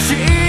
she